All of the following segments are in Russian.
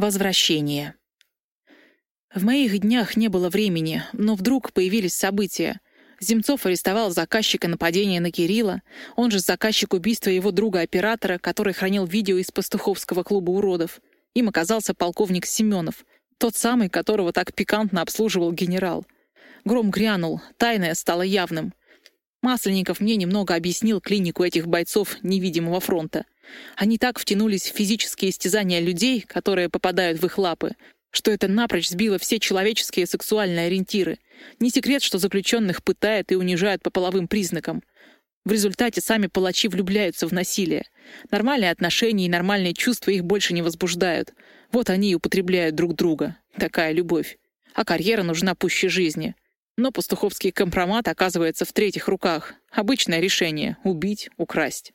Возвращение. В моих днях не было времени, но вдруг появились события. Земцов арестовал заказчика нападения на Кирилла, он же заказчик убийства его друга-оператора, который хранил видео из пастуховского клуба уродов. Им оказался полковник Семенов, тот самый, которого так пикантно обслуживал генерал. Гром грянул, тайное стало явным. Масленников мне немного объяснил клинику этих бойцов невидимого фронта. Они так втянулись в физические истязания людей, которые попадают в их лапы, что это напрочь сбило все человеческие сексуальные ориентиры. Не секрет, что заключенных пытают и унижают по половым признакам. В результате сами палачи влюбляются в насилие. Нормальные отношения и нормальные чувства их больше не возбуждают. Вот они и употребляют друг друга. Такая любовь. А карьера нужна пуще жизни. Но пастуховский компромат оказывается в третьих руках. Обычное решение — убить, украсть.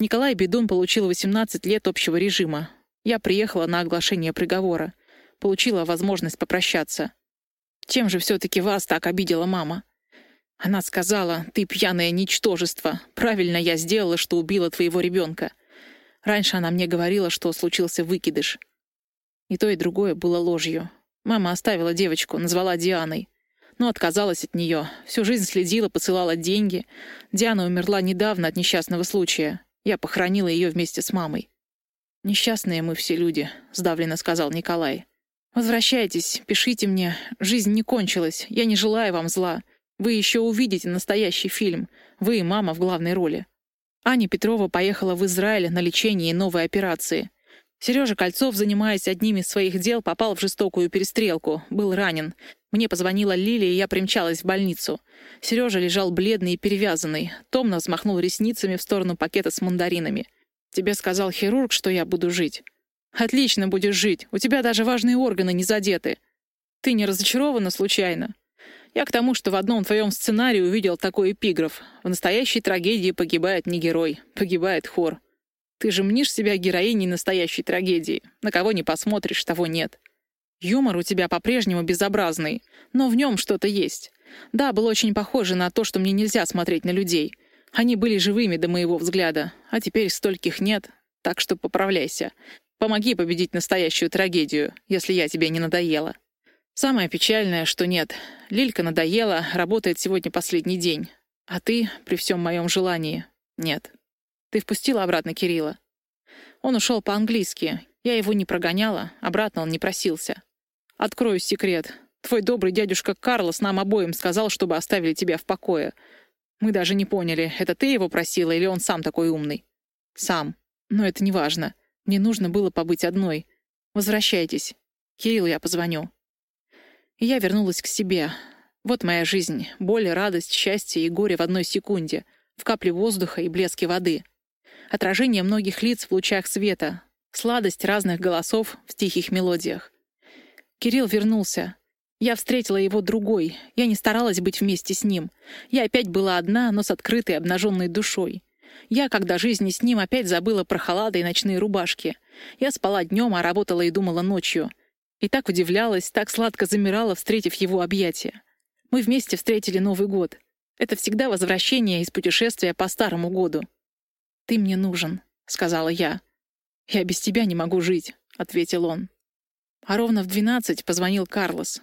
Николай Бедун получил 18 лет общего режима. Я приехала на оглашение приговора. Получила возможность попрощаться. Чем же все-таки вас так обидела мама? Она сказала, ты пьяное ничтожество. Правильно я сделала, что убила твоего ребенка. Раньше она мне говорила, что случился выкидыш. И то, и другое было ложью. Мама оставила девочку, назвала Дианой. Но отказалась от нее. Всю жизнь следила, посылала деньги. Диана умерла недавно от несчастного случая. Я похоронила ее вместе с мамой. «Несчастные мы все люди», — сдавленно сказал Николай. «Возвращайтесь, пишите мне. Жизнь не кончилась. Я не желаю вам зла. Вы еще увидите настоящий фильм. Вы и мама в главной роли». Аня Петрова поехала в Израиль на лечение и новые операции. Сережа Кольцов, занимаясь одним из своих дел, попал в жестокую перестрелку, был ранен. Мне позвонила Лилия, и я примчалась в больницу. Сережа лежал бледный и перевязанный. Томно взмахнул ресницами в сторону пакета с мандаринами. «Тебе сказал хирург, что я буду жить». «Отлично будешь жить. У тебя даже важные органы не задеты. Ты не разочарована случайно?» Я к тому, что в одном твоем сценарии увидел такой эпиграф. В настоящей трагедии погибает не герой, погибает хор. Ты же мнишь себя героиней настоящей трагедии. На кого не посмотришь, того нет. Юмор у тебя по-прежнему безобразный, но в нем что-то есть. Да, было очень похоже на то, что мне нельзя смотреть на людей. Они были живыми до моего взгляда, а теперь стольких нет, так что поправляйся. Помоги победить настоящую трагедию, если я тебе не надоела. Самое печальное, что нет. Лилька надоела, работает сегодня последний день. А ты, при всем моем желании, нет. Ты впустила обратно Кирилла? Он ушел по-английски. Я его не прогоняла, обратно он не просился. Открою секрет. Твой добрый дядюшка Карлос нам обоим сказал, чтобы оставили тебя в покое. Мы даже не поняли, это ты его просила или он сам такой умный? Сам. Но это не важно. Мне нужно было побыть одной. Возвращайтесь. Кирилл, я позвоню. И я вернулась к себе. Вот моя жизнь. Боль, радость, счастье и горе в одной секунде. В капле воздуха и блеске воды отражение многих лиц в лучах света, сладость разных голосов в тихих мелодиях. Кирилл вернулся. Я встретила его другой. Я не старалась быть вместе с ним. Я опять была одна, но с открытой, обнаженной душой. Я, когда жизни с ним, опять забыла про халаты и ночные рубашки. Я спала днем, а работала и думала ночью. И так удивлялась, так сладко замирала, встретив его объятия. Мы вместе встретили Новый год. Это всегда возвращение из путешествия по Старому году. «Ты мне нужен», — сказала я. «Я без тебя не могу жить», — ответил он. А ровно в двенадцать позвонил Карлос.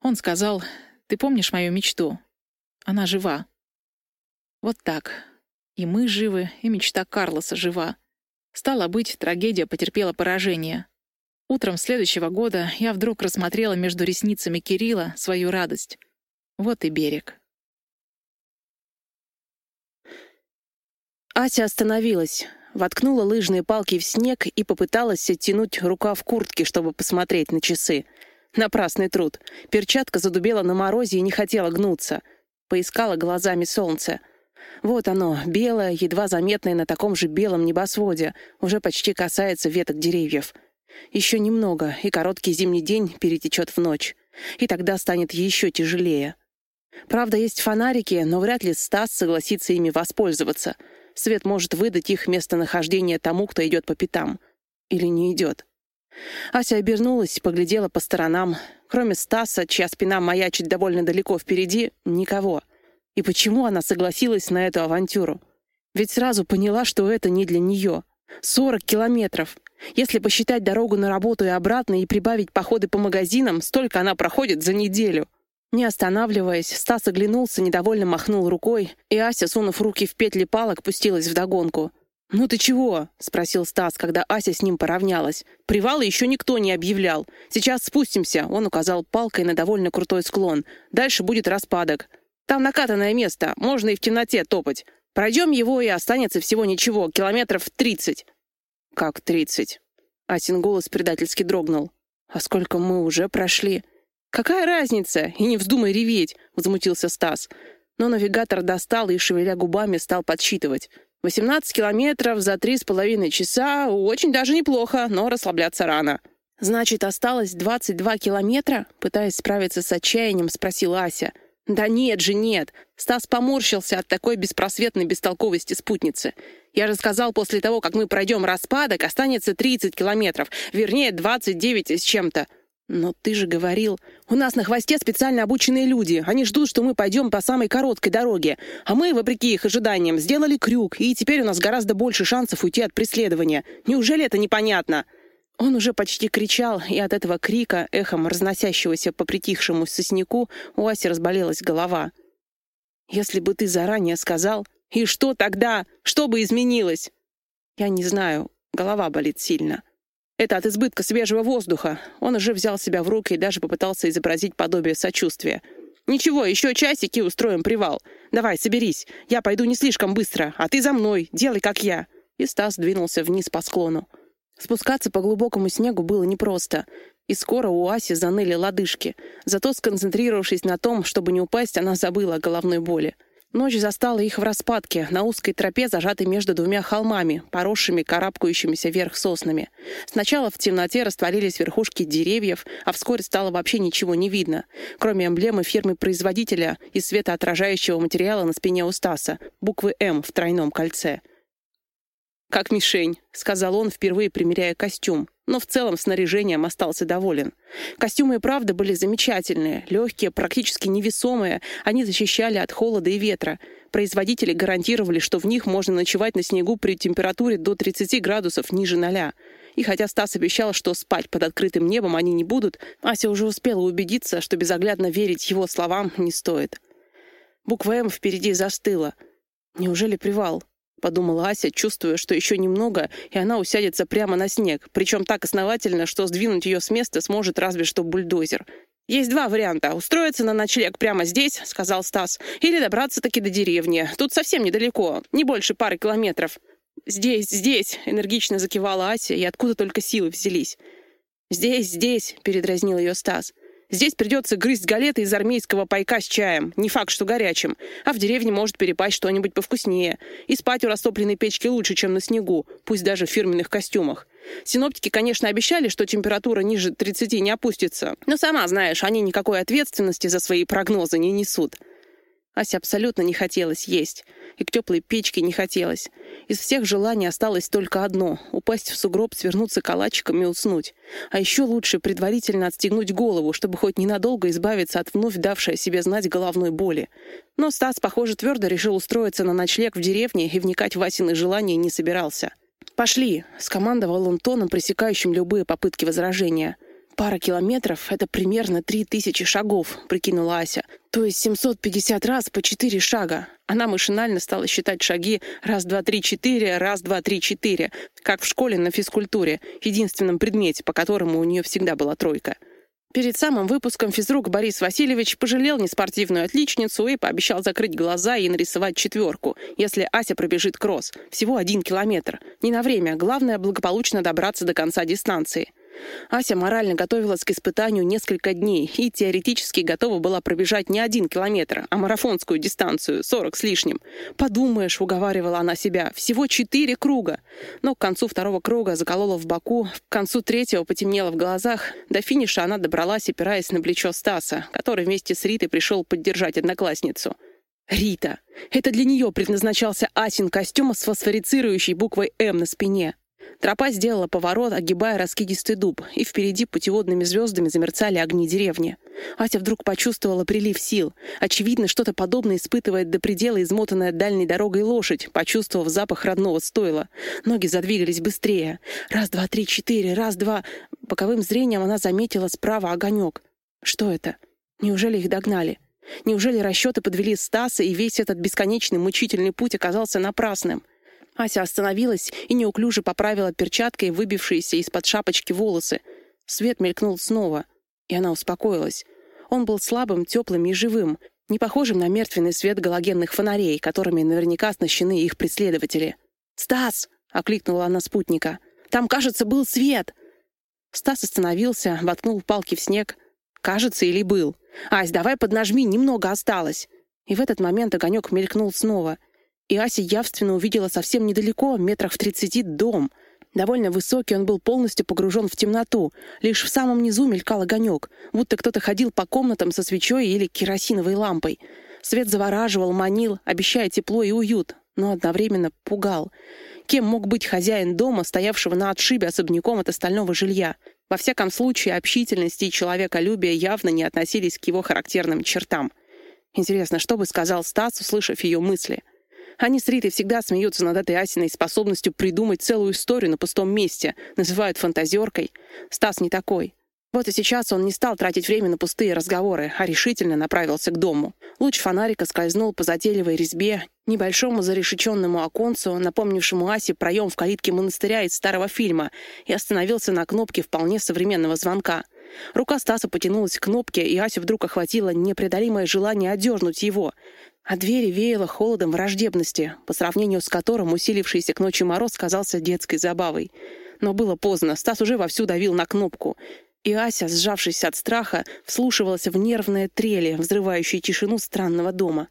Он сказал, «Ты помнишь мою мечту? Она жива». Вот так. И мы живы, и мечта Карлоса жива. Стало быть, трагедия потерпела поражение. Утром следующего года я вдруг рассмотрела между ресницами Кирилла свою радость. Вот и берег. Ася остановилась, воткнула лыжные палки в снег и попыталась оттянуть рука в куртке, чтобы посмотреть на часы. Напрасный труд. Перчатка задубела на морозе и не хотела гнуться. Поискала глазами солнце. Вот оно, белое, едва заметное на таком же белом небосводе, уже почти касается веток деревьев. Еще немного, и короткий зимний день перетечет в ночь. И тогда станет еще тяжелее. Правда, есть фонарики, но вряд ли Стас согласится ими воспользоваться — Свет может выдать их местонахождение тому, кто идет по пятам. Или не идет. Ася обернулась, поглядела по сторонам. Кроме Стаса, чья спина маячит довольно далеко впереди, никого. И почему она согласилась на эту авантюру? Ведь сразу поняла, что это не для нее. Сорок километров. Если посчитать дорогу на работу и обратно и прибавить походы по магазинам, столько она проходит за неделю. Не останавливаясь, Стас оглянулся, недовольно махнул рукой, и Ася, сунув руки в петли палок, пустилась вдогонку. «Ну ты чего?» — спросил Стас, когда Ася с ним поравнялась. «Привала еще никто не объявлял. Сейчас спустимся», — он указал палкой на довольно крутой склон. «Дальше будет распадок. Там накатанное место, можно и в темноте топать. Пройдем его, и останется всего ничего, километров тридцать». «Как тридцать?» Асин голос предательски дрогнул. «А сколько мы уже прошли?» «Какая разница? И не вздумай реветь!» — возмутился Стас. Но навигатор достал и, шевеля губами, стал подсчитывать. «Восемнадцать километров за три с половиной часа — очень даже неплохо, но расслабляться рано». «Значит, осталось двадцать два километра?» — пытаясь справиться с отчаянием, спросила Ася. «Да нет же, нет!» Стас поморщился от такой беспросветной бестолковости спутницы. «Я же сказал, после того, как мы пройдем распадок, останется тридцать километров, вернее, двадцать девять с чем-то. «Но ты же говорил, у нас на хвосте специально обученные люди. Они ждут, что мы пойдем по самой короткой дороге. А мы, вопреки их ожиданиям, сделали крюк, и теперь у нас гораздо больше шансов уйти от преследования. Неужели это непонятно?» Он уже почти кричал, и от этого крика, эхом разносящегося по притихшему сосняку, у Аси разболелась голова. «Если бы ты заранее сказал, и что тогда? Что бы изменилось?» «Я не знаю, голова болит сильно». Это от избытка свежего воздуха. Он уже взял себя в руки и даже попытался изобразить подобие сочувствия. «Ничего, еще часики устроим привал. Давай, соберись. Я пойду не слишком быстро, а ты за мной. Делай, как я». И Стас двинулся вниз по склону. Спускаться по глубокому снегу было непросто, и скоро у Аси заныли лодыжки. Зато, сконцентрировавшись на том, чтобы не упасть, она забыла о головной боли. Ночь застала их в распадке, на узкой тропе, зажатой между двумя холмами, поросшими карабкающимися вверх соснами. Сначала в темноте растворились верхушки деревьев, а вскоре стало вообще ничего не видно, кроме эмблемы фирмы-производителя из светоотражающего материала на спине у Стаса, буквы «М» в тройном кольце. «Как мишень», — сказал он, впервые примеряя костюм но в целом снаряжением остался доволен. Костюмы и правда были замечательные, легкие, практически невесомые, они защищали от холода и ветра. Производители гарантировали, что в них можно ночевать на снегу при температуре до 30 градусов ниже ноля. И хотя Стас обещал, что спать под открытым небом они не будут, Ася уже успела убедиться, что безоглядно верить его словам не стоит. Буква «М» впереди застыла. Неужели привал? Подумала Ася, чувствуя, что еще немного, и она усядется прямо на снег, причем так основательно, что сдвинуть ее с места сможет разве что бульдозер. «Есть два варианта. Устроиться на ночлег прямо здесь», — сказал Стас, «или добраться-таки до деревни. Тут совсем недалеко, не больше пары километров». «Здесь, здесь», — энергично закивала Ася, и откуда только силы взялись. «Здесь, здесь», — передразнил ее Стас. Здесь придется грызть галеты из армейского пайка с чаем, не факт, что горячим, а в деревне может перепасть что-нибудь повкуснее. И спать у растопленной печки лучше, чем на снегу, пусть даже в фирменных костюмах. Синоптики, конечно, обещали, что температура ниже 30 не опустится, но сама знаешь, они никакой ответственности за свои прогнозы не несут. Ася абсолютно не хотелось есть, и к теплой печке не хотелось. Из всех желаний осталось только одно — упасть в сугроб, свернуться калачиком и уснуть. А еще лучше предварительно отстегнуть голову, чтобы хоть ненадолго избавиться от вновь давшей о себе знать головной боли. Но Стас, похоже, твердо решил устроиться на ночлег в деревне и вникать в Васины желания не собирался. «Пошли!» — скомандовал он тоном, пресекающим любые попытки возражения. «Пара километров — это примерно три тысячи шагов», — прикинула Ася. «То есть 750 раз по четыре шага». Она машинально стала считать шаги раз, два, три, четыре, раз, два, три, четыре, как в школе на физкультуре, единственном предмете, по которому у нее всегда была тройка. Перед самым выпуском физрук Борис Васильевич пожалел неспортивную отличницу и пообещал закрыть глаза и нарисовать четверку, если Ася пробежит кросс. Всего один километр. Не на время, главное благополучно добраться до конца дистанции. Ася морально готовилась к испытанию несколько дней и теоретически готова была пробежать не один километр, а марафонскую дистанцию, 40 с лишним. «Подумаешь», — уговаривала она себя, — «всего четыре круга». Но к концу второго круга заколола в боку, к концу третьего потемнело в глазах. До финиша она добралась, опираясь на плечо Стаса, который вместе с Ритой пришел поддержать одноклассницу. Рита. Это для нее предназначался Асин костюм с фосфорицирующей буквой «М» на спине. Тропа сделала поворот, огибая раскидистый дуб, и впереди путеводными звездами замерцали огни деревни. Ася вдруг почувствовала прилив сил. Очевидно, что-то подобное испытывает до предела измотанная дальней дорогой лошадь, почувствовав запах родного стойла. Ноги задвигались быстрее. Раз, два, три, четыре, раз, два. Боковым зрением она заметила справа огонек. Что это? Неужели их догнали? Неужели расчеты подвели Стаса, и весь этот бесконечный мучительный путь оказался напрасным? Ася остановилась и неуклюже поправила перчаткой выбившиеся из-под шапочки волосы. Свет мелькнул снова, и она успокоилась. Он был слабым, теплым и живым, не похожим на мертвенный свет галогенных фонарей, которыми наверняка оснащены их преследователи. «Стас!» — окликнула она спутника. «Там, кажется, был свет!» Стас остановился, воткнул палки в снег. «Кажется, или был?» «Ась, давай поднажми, немного осталось!» И в этот момент огонек мелькнул снова — и Ася явственно увидела совсем недалеко, метрах в тридцати, дом. Довольно высокий, он был полностью погружен в темноту. Лишь в самом низу мелькал огонек, будто кто-то ходил по комнатам со свечой или керосиновой лампой. Свет завораживал, манил, обещая тепло и уют, но одновременно пугал. Кем мог быть хозяин дома, стоявшего на отшибе особняком от остального жилья? Во всяком случае, общительность и человеколюбие явно не относились к его характерным чертам. Интересно, что бы сказал Стас, услышав ее мысли — они с Ритой всегда смеются над этой Асиной способностью придумать целую историю на пустом месте, называют фантазеркой. Стас не такой. Вот и сейчас он не стал тратить время на пустые разговоры, а решительно направился к дому. Луч фонарика скользнул по затейливой резьбе, небольшому зарешеченному оконцу, напомнившему Асе проем в калитке монастыря из старого фильма, и остановился на кнопке вполне современного звонка. Рука Стаса потянулась к кнопке, и Асю вдруг охватило непреодолимое желание одернуть его. А двери веяло холодом враждебности, по сравнению с которым усилившийся к ночи мороз казался детской забавой. Но было поздно, Стас уже вовсю давил на кнопку. И Ася, сжавшись от страха, вслушивалась в нервные трели, взрывающие тишину странного дома.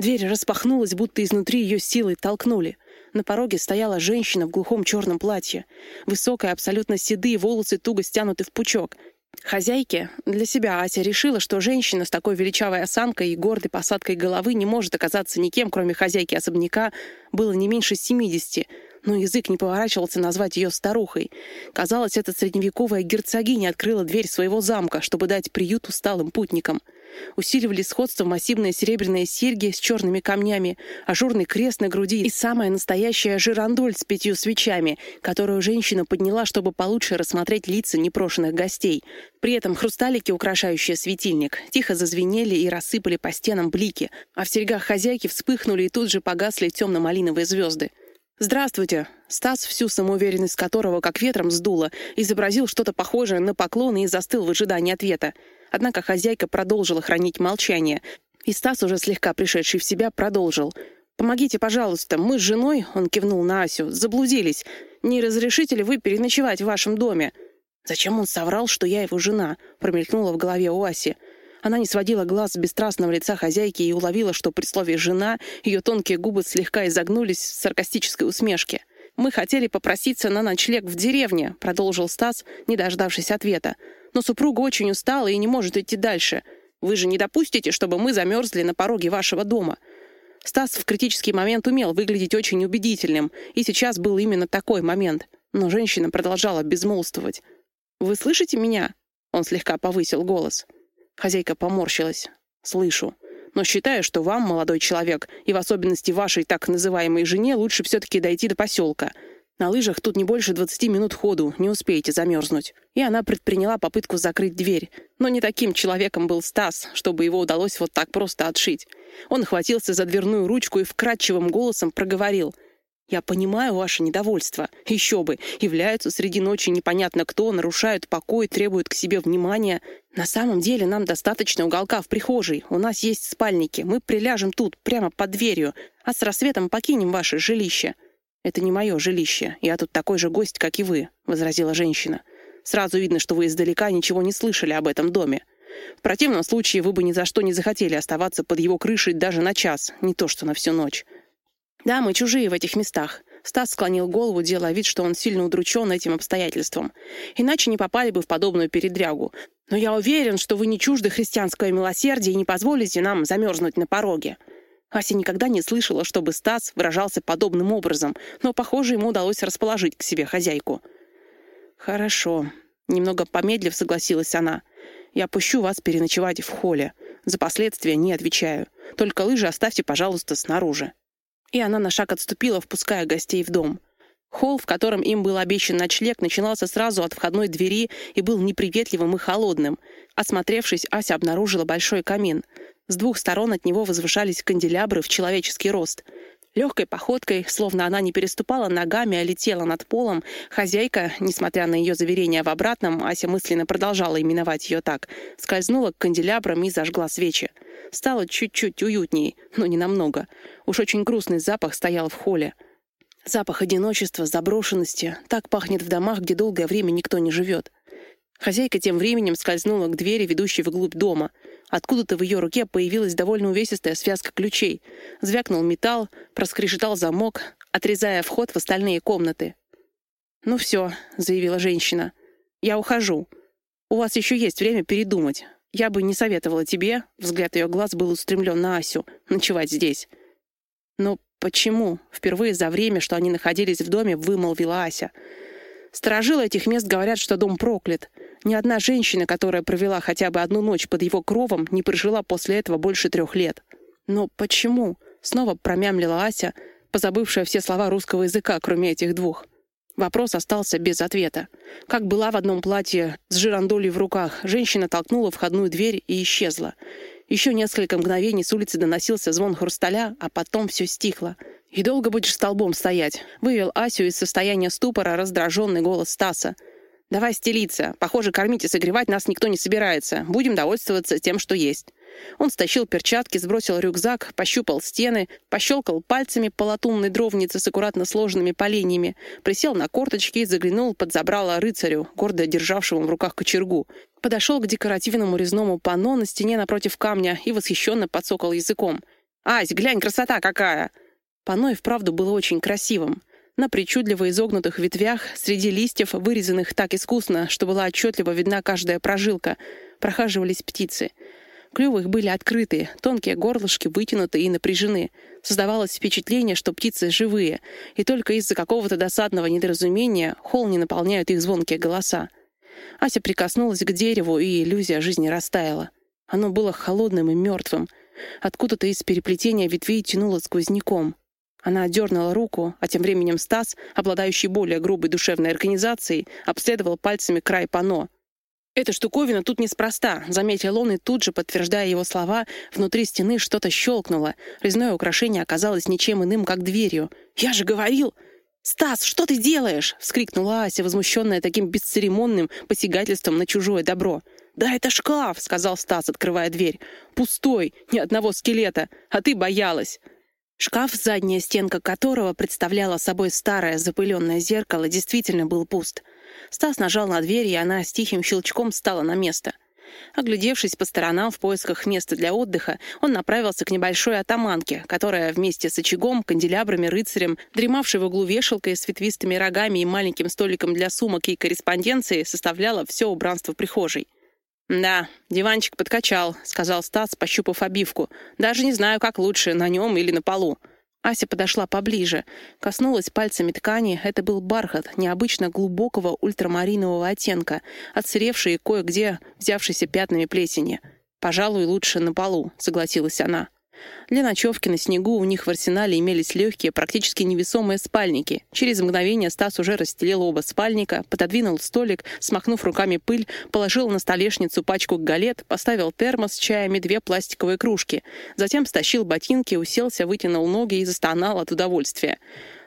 Дверь распахнулась, будто изнутри ее силой толкнули. На пороге стояла женщина в глухом черном платье. Высокая, абсолютно седые волосы туго стянуты в пучок — Хозяйке, для себя Ася решила, что женщина с такой величавой осанкой и гордой посадкой головы не может оказаться никем, кроме хозяйки особняка, было не меньше семидесяти, но язык не поворачивался назвать ее старухой. Казалось, эта средневековая герцогиня открыла дверь своего замка, чтобы дать приют усталым путникам — Усиливали сходство массивные серебряные серьги с черными камнями, ажурный крест на груди и самая настоящая жирандоль с пятью свечами, которую женщина подняла, чтобы получше рассмотреть лица непрошенных гостей. При этом хрусталики, украшающие светильник, тихо зазвенели и рассыпали по стенам блики, а в серьгах хозяйки вспыхнули и тут же погасли темно-малиновые звезды. «Здравствуйте!» Стас, всю самоуверенность которого как ветром сдуло, изобразил что-то похожее на поклон и застыл в ожидании ответа. Однако хозяйка продолжила хранить молчание, и Стас, уже слегка пришедший в себя, продолжил. «Помогите, пожалуйста, мы с женой, — он кивнул на Асю, — заблудились. Не разрешите ли вы переночевать в вашем доме?» «Зачем он соврал, что я его жена?» — промелькнула в голове у Аси. Она не сводила глаз с бесстрастного лица хозяйки и уловила, что при слове «жена» ее тонкие губы слегка изогнулись в саркастической усмешке. «Мы хотели попроситься на ночлег в деревне», — продолжил Стас, не дождавшись ответа но супруга очень устала и не может идти дальше. Вы же не допустите, чтобы мы замерзли на пороге вашего дома». Стас в критический момент умел выглядеть очень убедительным, и сейчас был именно такой момент. Но женщина продолжала безмолвствовать. «Вы слышите меня?» Он слегка повысил голос. Хозяйка поморщилась. «Слышу. Но считаю, что вам, молодой человек, и в особенности вашей так называемой жене, лучше все-таки дойти до поселка. На лыжах тут не больше 20 минут ходу, не успеете замерзнуть. И она предприняла попытку закрыть дверь. Но не таким человеком был Стас, чтобы его удалось вот так просто отшить. Он хватился за дверную ручку и вкрадчивым голосом проговорил. «Я понимаю ваше недовольство. Еще бы. Являются среди ночи непонятно кто, нарушают покой, требуют к себе внимания. На самом деле нам достаточно уголка в прихожей. У нас есть спальники. Мы приляжем тут, прямо под дверью. А с рассветом покинем ваше жилище». «Это не мое жилище. Я тут такой же гость, как и вы», — возразила женщина. «Сразу видно, что вы издалека ничего не слышали об этом доме. В противном случае вы бы ни за что не захотели оставаться под его крышей даже на час, не то что на всю ночь». «Да, мы чужие в этих местах». Стас склонил голову, делая вид, что он сильно удручен этим обстоятельством. «Иначе не попали бы в подобную передрягу. Но я уверен, что вы не чужды христианского милосердия и не позволите нам замерзнуть на пороге». Ася никогда не слышала, чтобы Стас выражался подобным образом, но, похоже, ему удалось расположить к себе хозяйку. «Хорошо», — немного помедлив согласилась она. «Я пущу вас переночевать в холле. За последствия не отвечаю. Только лыжи оставьте, пожалуйста, снаружи». И она на шаг отступила, впуская гостей в дом. Холл, в котором им был обещан ночлег, начинался сразу от входной двери и был неприветливым и холодным. Осмотревшись, Ася обнаружила большой камин — с двух сторон от него возвышались канделябры в человеческий рост. Легкой походкой, словно она не переступала ногами, а летела над полом, хозяйка, несмотря на ее заверения в обратном, Ася мысленно продолжала именовать ее так, скользнула к канделябрам и зажгла свечи. Стало чуть-чуть уютней, но не намного. Уж очень грустный запах стоял в холле. Запах одиночества, заброшенности. Так пахнет в домах, где долгое время никто не живет. Хозяйка тем временем скользнула к двери, ведущей вглубь дома — Откуда-то в ее руке появилась довольно увесистая связка ключей. Звякнул металл, проскрежетал замок, отрезая вход в остальные комнаты. «Ну все», — заявила женщина. «Я ухожу. У вас еще есть время передумать. Я бы не советовала тебе», — взгляд ее глаз был устремлен на Асю, — «ночевать здесь». «Но почему?» — впервые за время, что они находились в доме, вымолвила Ася. «Сторожилы этих мест говорят, что дом проклят. Ни одна женщина, которая провела хотя бы одну ночь под его кровом, не прожила после этого больше трех лет. Но почему? Снова промямлила Ася, позабывшая все слова русского языка, кроме этих двух. Вопрос остался без ответа. Как была в одном платье с жирандолей в руках, женщина толкнула входную дверь и исчезла. Еще несколько мгновений с улицы доносился звон хрусталя, а потом все стихло. «И долго будешь столбом стоять?» — вывел Асю из состояния ступора раздраженный голос Стаса. «Давай стелиться. Похоже, кормить и согревать нас никто не собирается. Будем довольствоваться тем, что есть». Он стащил перчатки, сбросил рюкзак, пощупал стены, пощелкал пальцами по латунной дровнице с аккуратно сложенными поленьями, присел на корточки и заглянул под забрало рыцарю, гордо державшему в руках кочергу. Подошел к декоративному резному панно на стене напротив камня и восхищенно подсокал языком. «Ась, глянь, красота какая!» Панно и вправду было очень красивым. На причудливо изогнутых ветвях, среди листьев, вырезанных так искусно, что была отчетливо видна каждая прожилка, прохаживались птицы. Клювы их были открыты, тонкие горлышки вытянуты и напряжены. Создавалось впечатление, что птицы живые, и только из-за какого-то досадного недоразумения холл не наполняют их звонкие голоса. Ася прикоснулась к дереву, и иллюзия жизни растаяла. Оно было холодным и мертвым. Откуда-то из переплетения ветвей тянуло сквозняком. Она отдернула руку, а тем временем Стас, обладающий более грубой душевной организацией, обследовал пальцами край пано. «Эта штуковина тут неспроста», — заметил он, и тут же, подтверждая его слова, внутри стены что-то щелкнуло. Резное украшение оказалось ничем иным, как дверью. «Я же говорил!» «Стас, что ты делаешь?» — вскрикнула Ася, возмущенная таким бесцеремонным посягательством на чужое добро. «Да это шкаф!» — сказал Стас, открывая дверь. «Пустой, ни одного скелета, а ты боялась!» Шкаф, задняя стенка которого представляла собой старое запыленное зеркало, действительно был пуст. Стас нажал на дверь, и она с тихим щелчком стала на место. Оглядевшись по сторонам в поисках места для отдыха, он направился к небольшой атаманке, которая вместе с очагом, канделябрами, рыцарем, дремавшей в углу вешалкой с ветвистыми рогами и маленьким столиком для сумок и корреспонденции, составляла все убранство прихожей. «Да, диванчик подкачал», — сказал Стас, пощупав обивку. «Даже не знаю, как лучше, на нем или на полу». Ася подошла поближе, коснулась пальцами ткани. Это был бархат необычно глубокого ультрамаринового оттенка, отсыревший кое-где взявшийся пятнами плесени. «Пожалуй, лучше на полу», — согласилась она. Для ночевки на снегу у них в арсенале имелись легкие, практически невесомые спальники. Через мгновение Стас уже расстелил оба спальника, пододвинул столик, смахнув руками пыль, положил на столешницу пачку галет, поставил термос с чаем и две пластиковые кружки. Затем стащил ботинки, уселся, вытянул ноги и застонал от удовольствия.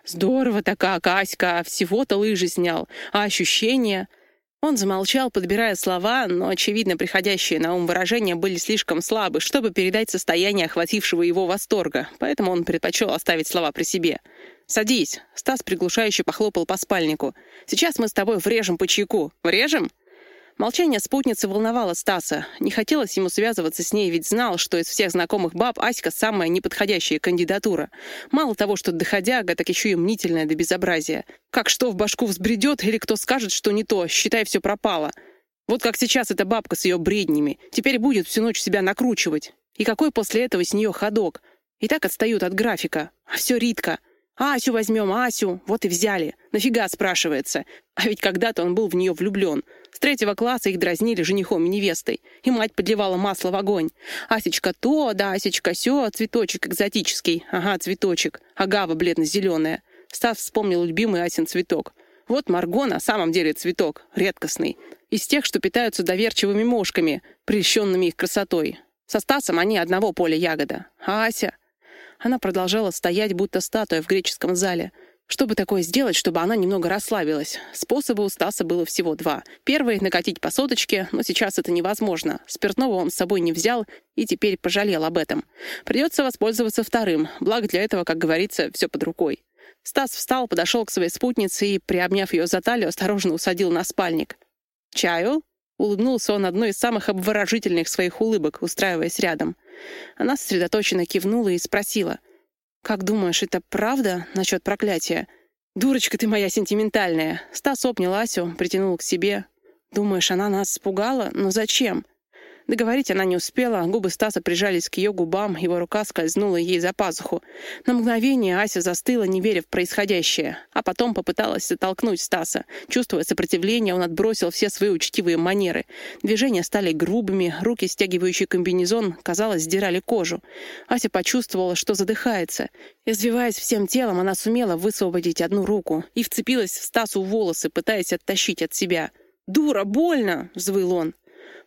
«Здорово-то как, Аська! Всего-то лыжи снял. А ощущения...» Он замолчал, подбирая слова, но, очевидно, приходящие на ум выражения были слишком слабы, чтобы передать состояние охватившего его восторга, поэтому он предпочел оставить слова при себе. «Садись!» — Стас приглушающе похлопал по спальнику. «Сейчас мы с тобой врежем по чайку. Врежем?» Молчание спутницы волновало Стаса. Не хотелось ему связываться с ней, ведь знал, что из всех знакомых баб Аська самая неподходящая кандидатура. Мало того, что доходяга, так еще и мнительная до безобразия. Как что в башку взбредет, или кто скажет, что не то, считай, все пропало. Вот как сейчас эта бабка с ее бреднями. Теперь будет всю ночь себя накручивать. И какой после этого с нее ходок? И так отстают от графика. А все Ритка. «Асю возьмем, Асю!» Вот и взяли. Нафига, спрашивается. А ведь когда-то он был в нее влюблен. С третьего класса их дразнили женихом и невестой. И мать подливала масло в огонь. Асечка то, да, Асечка сё, цветочек экзотический. Ага, цветочек. Агава бледно-зеленая. Стас вспомнил любимый Асин цветок. Вот Марго на самом деле цветок, редкостный. Из тех, что питаются доверчивыми мошками, прельщенными их красотой. Со Стасом они одного поля ягода. А Ася... Она продолжала стоять, будто статуя в греческом зале. Что бы такое сделать, чтобы она немного расслабилась? Способа у Стаса было всего два. Первый — накатить по соточке, но сейчас это невозможно. Спиртного он с собой не взял и теперь пожалел об этом. Придется воспользоваться вторым, благо для этого, как говорится, все под рукой. Стас встал, подошел к своей спутнице и, приобняв ее за талию, осторожно усадил на спальник. «Чаю?» — улыбнулся он одной из самых обворожительных своих улыбок, устраиваясь рядом. Она сосредоточенно кивнула и спросила. «Как думаешь, это правда насчет проклятия?» «Дурочка ты моя сентиментальная!» Стас обнял Асю, притянул к себе. «Думаешь, она нас испугала? Но зачем?» Договорить она не успела, губы Стаса прижались к ее губам, его рука скользнула ей за пазуху. На мгновение Ася застыла, не веря в происходящее, а потом попыталась оттолкнуть Стаса. Чувствуя сопротивление, он отбросил все свои учтивые манеры. Движения стали грубыми, руки, стягивающие комбинезон, казалось, сдирали кожу. Ася почувствовала, что задыхается. Извиваясь всем телом, она сумела высвободить одну руку и вцепилась в Стасу волосы, пытаясь оттащить от себя. «Дура, больно!» — взвыл он.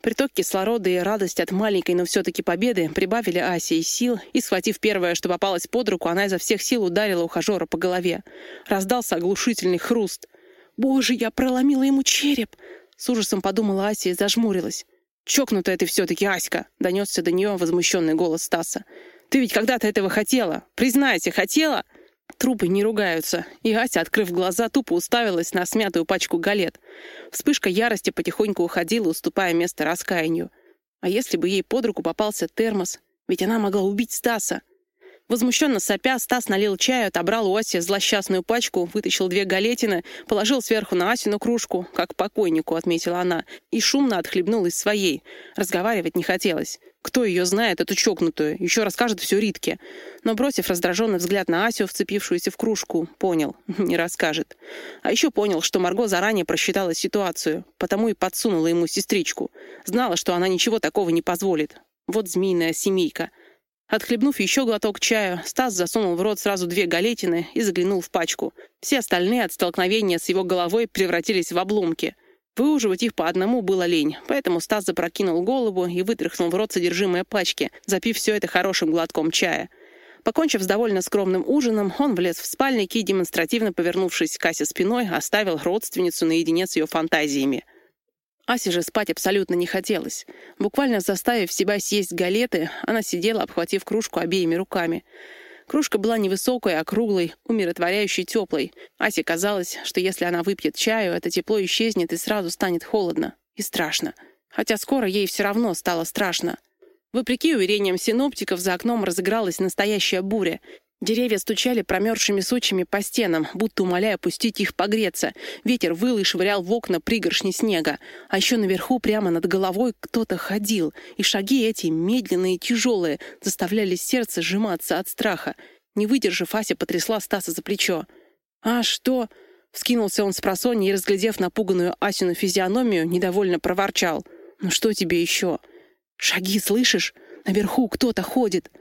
Приток кислорода и радость от маленькой, но все-таки победы прибавили Асе сил, и, схватив первое, что попалось под руку, она изо всех сил ударила ухажера по голове. Раздался оглушительный хруст. «Боже, я проломила ему череп!» С ужасом подумала Ася и зажмурилась. «Чокнутая ты все-таки, Аська!» — донесся до нее возмущенный голос Стаса. «Ты ведь когда-то этого хотела! Признайся, хотела!» Трупы не ругаются, и Ася, открыв глаза, тупо уставилась на смятую пачку галет. Вспышка ярости потихоньку уходила, уступая место раскаянию. А если бы ей под руку попался термос? Ведь она могла убить Стаса. Возмущенно сопя, Стас налил чаю, отобрал у Аси злосчастную пачку, вытащил две галетины, положил сверху на Асину кружку, как покойнику, отметила она, и шумно отхлебнул из своей. Разговаривать не хотелось. Кто ее знает, эту чокнутую? Еще расскажет все Ритке. Но, бросив раздраженный взгляд на Асю, вцепившуюся в кружку, понял, не расскажет. А еще понял, что Марго заранее просчитала ситуацию, потому и подсунула ему сестричку. Знала, что она ничего такого не позволит. Вот змеиная семейка. Отхлебнув еще глоток чая, Стас засунул в рот сразу две галетины и заглянул в пачку. Все остальные от столкновения с его головой превратились в обломки. Выуживать их по одному было лень, поэтому Стас запрокинул голову и вытряхнул в рот содержимое пачки, запив все это хорошим глотком чая. Покончив с довольно скромным ужином, он влез в спальник и, демонстративно повернувшись к Асе спиной, оставил родственницу наедине с ее фантазиями — Асе же спать абсолютно не хотелось. Буквально заставив себя съесть галеты, она сидела, обхватив кружку обеими руками. Кружка была невысокой, а круглой, умиротворяющей теплой. Асе казалось, что если она выпьет чаю, это тепло исчезнет и сразу станет холодно. И страшно. Хотя скоро ей все равно стало страшно. Вопреки уверениям синоптиков, за окном разыгралась настоящая буря. Деревья стучали промерзшими сучьями по стенам, будто умоляя пустить их погреться. Ветер выл и швырял в окна пригоршни снега. А еще наверху, прямо над головой, кто-то ходил. И шаги эти, медленные и тяжелые, заставляли сердце сжиматься от страха. Не выдержав, Ася потрясла Стаса за плечо. «А что?» — вскинулся он с просонья и, разглядев напуганную Асину физиономию, недовольно проворчал. «Ну что тебе еще?» «Шаги, слышишь? Наверху кто-то ходит!»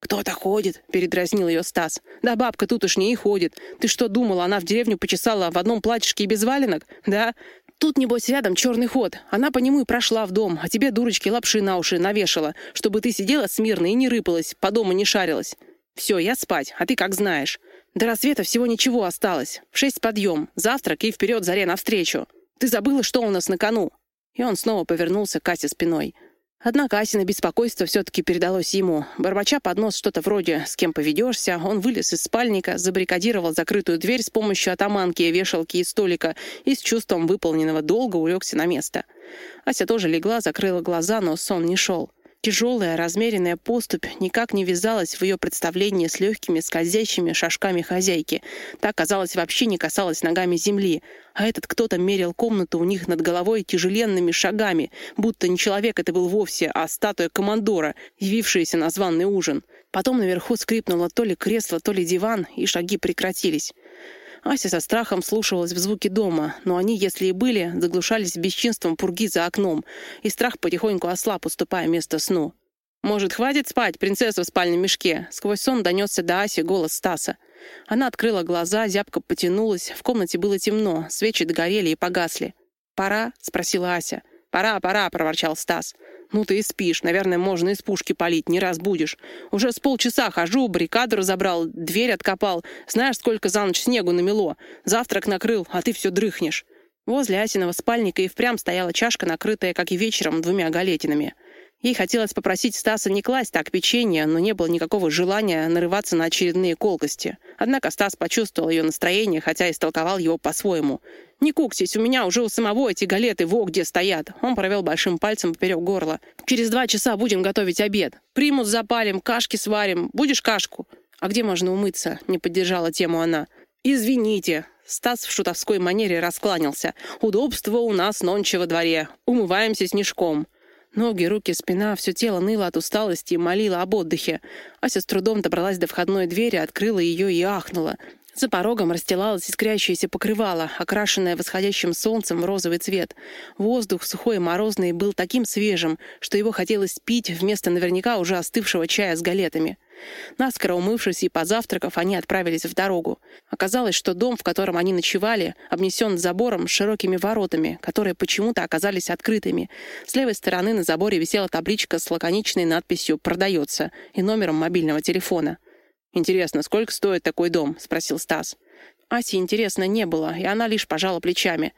«Кто-то ходит», — передразнил ее Стас. «Да бабка тут уж не и ходит. Ты что думала, она в деревню почесала в одном платьишке и без валенок? Да? Тут, небось, рядом черный ход. Она по нему и прошла в дом, а тебе, дурочки, лапши на уши навешала, чтобы ты сидела смирно и не рыпалась, по дому не шарилась. Все, я спать, а ты как знаешь. До рассвета всего ничего осталось. В шесть подъем, завтрак и вперед заре навстречу. Ты забыла, что у нас на кону?» И он снова повернулся к Кате спиной. Однако Асина беспокойство все-таки передалось ему. Бормоча под нос что-то вроде «с кем поведешься», он вылез из спальника, забаррикадировал закрытую дверь с помощью атаманки, вешалки и столика и с чувством выполненного долга улегся на место. Ася тоже легла, закрыла глаза, но сон не шел. Тяжелая, размеренная поступь никак не вязалась в ее представлении с легкими скользящими шажками хозяйки. Та, казалось, вообще не касалась ногами земли, а этот кто-то мерил комнату у них над головой тяжеленными шагами, будто не человек это был вовсе, а статуя командора, явившаяся на званный ужин. Потом наверху скрипнуло то ли кресло, то ли диван, и шаги прекратились. Ася со страхом слушалась в звуки дома, но они, если и были, заглушались бесчинством пурги за окном, и страх потихоньку ослаб, уступая место сну. «Может, хватит спать, принцесса в спальном мешке?» Сквозь сон донесся до Аси голос Стаса. Она открыла глаза, зябко потянулась. В комнате было темно, свечи догорели и погасли. «Пора?» — спросила Ася. «Пора, пора!» — проворчал Стас. «Ну ты и спишь. Наверное, можно из пушки палить, не раз будешь. Уже с полчаса хожу, баррикаду разобрал, дверь откопал. Знаешь, сколько за ночь снегу намело? Завтрак накрыл, а ты все дрыхнешь». Возле Асиного спальника и впрямь стояла чашка, накрытая, как и вечером, двумя галетинами. Ей хотелось попросить Стаса не класть так печенье, но не было никакого желания нарываться на очередные колкости. Однако Стас почувствовал ее настроение, хотя истолковал его по-своему. «Не куксись, у меня уже у самого эти галеты во где стоят». Он провел большим пальцем поперек горла. «Через два часа будем готовить обед. Примус запалим, кашки сварим. Будешь кашку?» «А где можно умыться?» — не поддержала тему она. «Извините». Стас в шутовской манере раскланялся. «Удобство у нас нонче во дворе. Умываемся снежком». Ноги, руки, спина, все тело ныло от усталости и молило об отдыхе. Ася с трудом добралась до входной двери, открыла ее и ахнула. За порогом расстилалось искрящееся покрывало, окрашенное восходящим солнцем в розовый цвет. Воздух, сухой и морозный, был таким свежим, что его хотелось пить вместо наверняка уже остывшего чая с галетами. Наскоро умывшись и позавтракав, они отправились в дорогу. Оказалось, что дом, в котором они ночевали, обнесен забором с широкими воротами, которые почему-то оказались открытыми. С левой стороны на заборе висела табличка с лаконичной надписью «Продается» и номером мобильного телефона. «Интересно, сколько стоит такой дом?» — спросил Стас. Асе интересно не было, и она лишь пожала плечами.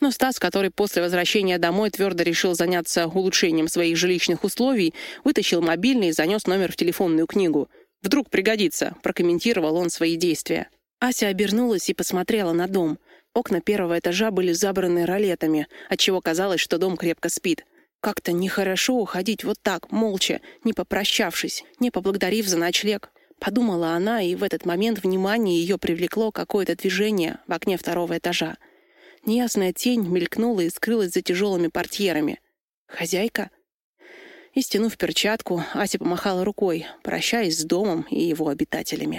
Но Стас, который после возвращения домой твердо решил заняться улучшением своих жилищных условий, вытащил мобильный и занес номер в телефонную книгу. «Вдруг пригодится», — прокомментировал он свои действия. Ася обернулась и посмотрела на дом. Окна первого этажа были забраны ролетами, отчего казалось, что дом крепко спит. Как-то нехорошо уходить вот так, молча, не попрощавшись, не поблагодарив за ночлег. Подумала она, и в этот момент внимание ее привлекло какое-то движение в окне второго этажа. Неясная тень мелькнула и скрылась за тяжелыми портьерами. «Хозяйка?» И, стянув перчатку, Ася помахала рукой, прощаясь с домом и его обитателями.